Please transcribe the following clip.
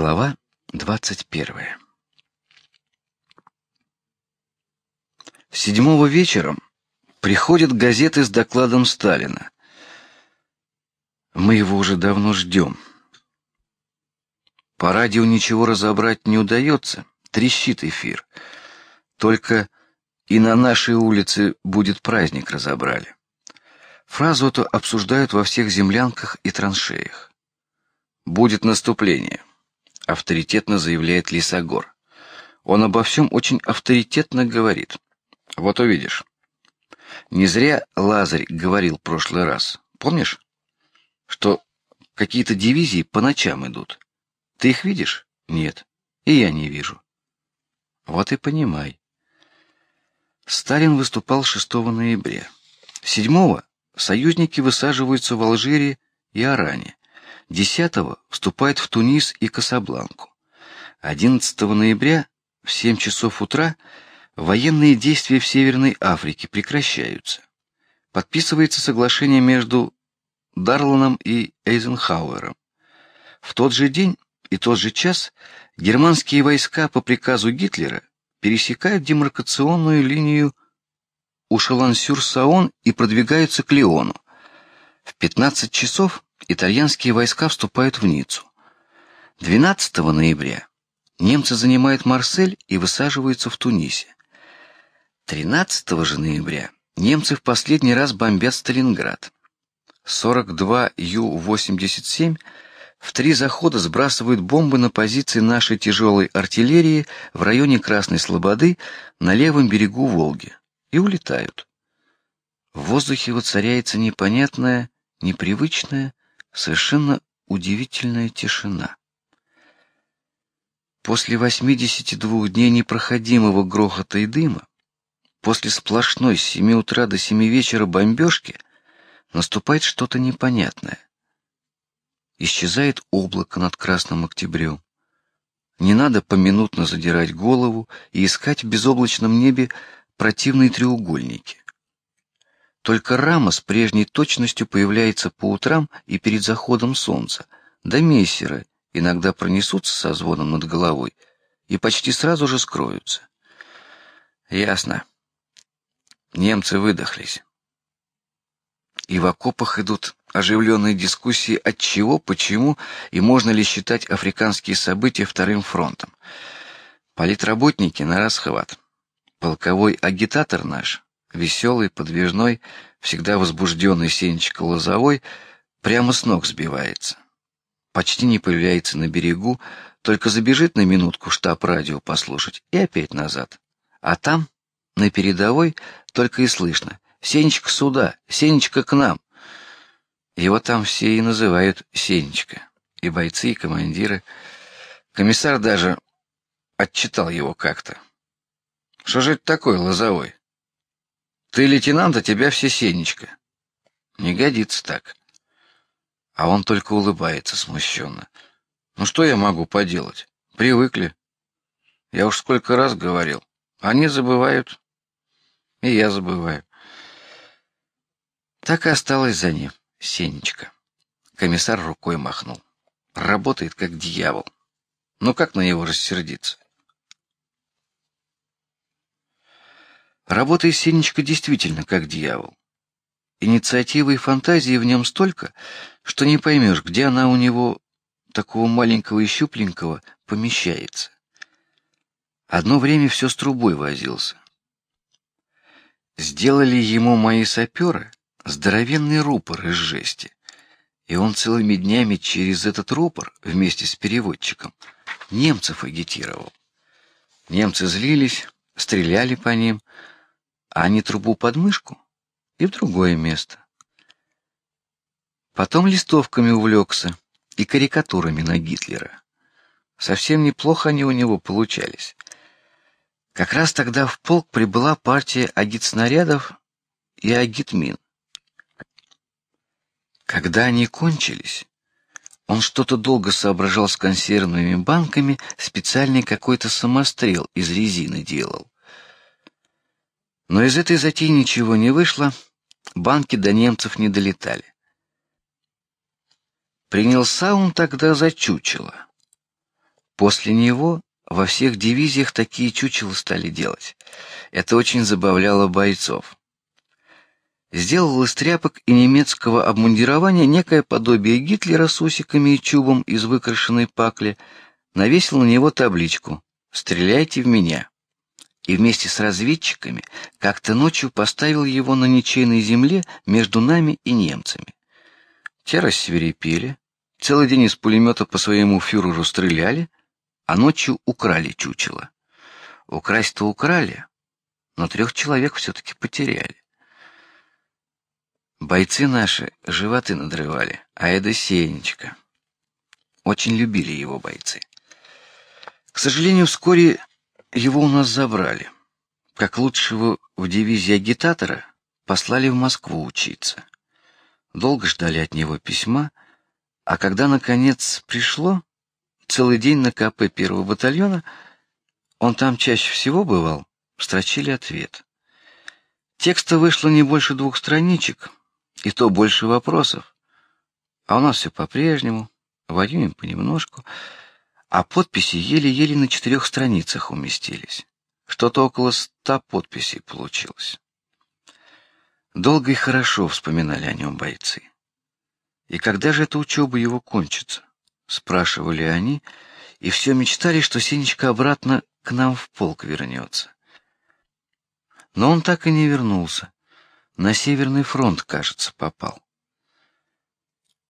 Глава двадцать первая. Седьмого вечером приходят газеты с докладом Сталина. Мы его уже давно ждем. По радио ничего разобрать не удается, трещит эфир. Только и на нашей улице будет праздник разобрали. Фразу эту обсуждают во всех землянках и траншеях. Будет наступление, авторитетно заявляет Лисогор. Он обо всем очень авторитетно говорит. Вот увидишь. Не зря Лазарь говорил прошлый раз. Помнишь, что какие-то дивизии по ночам идут? Ты их видишь? Нет, и я не вижу. Вот и понимай. Сталин выступал 6 ноября. 7 союзники высаживаются в Алжире и Оране. 10 вступают в Тунис и Касабланку. 11 ноября в 7 часов утра военные действия в Северной Африке прекращаются. Подписывается соглашение между Дарланом и Эйзенхауэром. В тот же день и тот же час германские войска по приказу Гитлера пересекают демаркационную линию у Шалансюр-Саон и продвигаются к Лиону. В 15 часов итальянские войска вступают в Ниццу. 12 ноября немцы занимают Марсель и высаживаются в Тунисе. 13 же ноября немцы в последний раз бомбят Сталинград. 42 Ю-87 в три захода сбрасывают бомбы на позиции нашей тяжелой артиллерии в районе Красной Слободы на левом берегу Волги и улетают. В воздухе воцаряется непонятная, непривычная, совершенно удивительная тишина. После 82 дней непроходимого грохота и дыма После сплошной с семи утра до семи вечера бомбежки наступает что-то непонятное. Исчезает облако над красным октябрем. Не надо поминутно задирать голову и искать в безоблачном небе противные треугольники. Только рама с прежней точностью появляется по утрам и перед заходом солнца. Да мессеры иногда пронесутся со звоном над головой и почти сразу же скроются. Ясно. Немцы выдохлись. И в окопах идут оживленные дискуссии от чего, почему и можно ли считать африканские события вторым фронтом. Политработники на расхват. Полковой агитатор наш, веселый, подвижной, всегда возбужденный Сенечка Лозовой, прямо с ног сбивается. Почти не появляется на берегу, только забежит на минутку штаб радио послушать и опять назад. А там на передовой только и слышно: "Сенечка сюда, Сенечка к нам". Его там все и называют Сенечка, и бойцы, и командиры. Комиссар даже отчитал его как-то. Что же это такое, Лозовой? Ты лейтенант, а тебя все Сенечка. Не годится так. А он только улыбается смущенно. Ну что я могу поделать? Привыкли. Я уж сколько раз говорил. Они забывают, и я забываю. Так и осталось за ним Сенечка. Комиссар рукой махнул. Работает как дьявол. Ну как на него рассердиться? Работает Сенечка действительно как дьявол. Инициативы и фантазии в нем столько, что не поймешь, где она у него такого маленького и щупленького помещается. Одно время все с трубой возился. Сделали ему мои саперы здоровенный рупор из жести, и он целыми днями через этот рупор вместе с переводчиком немцев агитировал. Немцы злились, стреляли по ним, а они трубу под мышку и в другое место. Потом листовками увлекся и карикатурами на Гитлера. Совсем неплохо они у него получались. Как раз тогда в полк прибыла партия агитснарядов и агитмин. Когда они кончились, он что-то долго соображал с консервными банками, специальный какой-то самострел из резины делал. Но из этой затеи ничего не вышло, банки до немцев не долетали. Принялся он тогда за чучело. После него во всех дивизиях такие чучела стали делать. Это очень забавляло бойцов. Сделал из тряпок и немецкого обмундирования некое подобие Гитлера с усиками и чубом из выкрашенной пакли, навесил на него табличку «Стреляйте в меня» и вместе с разведчиками как-то ночью поставил его на ничейной земле между нами и немцами. Те рассверепели, целый день из пулемета по своему фюреру стреляли, а ночью украли чучело. Украсть-то украли, но трех человек все-таки потеряли. Бойцы наши животы надрывали, а это Сенечка. Очень любили его бойцы. К сожалению, вскоре его у нас забрали. Как лучшего в дивизии агитатора послали в Москву учиться. Долго ждали от него письма, а когда наконец пришло, целый день на КП первого батальона, он там чаще всего бывал, строчили ответ. Текста вышло не больше двух страничек, и то больше вопросов. А у нас все по-прежнему, воюем понемножку а подписи еле-еле на четырех страницах уместились. Что-то около ста подписей получилось. Долго и хорошо вспоминали о нем бойцы. И когда же эта учеба его кончится? Спрашивали они, и все мечтали, что Сенечка обратно к нам в полк вернется. Но он так и не вернулся. На Северный фронт, кажется, попал.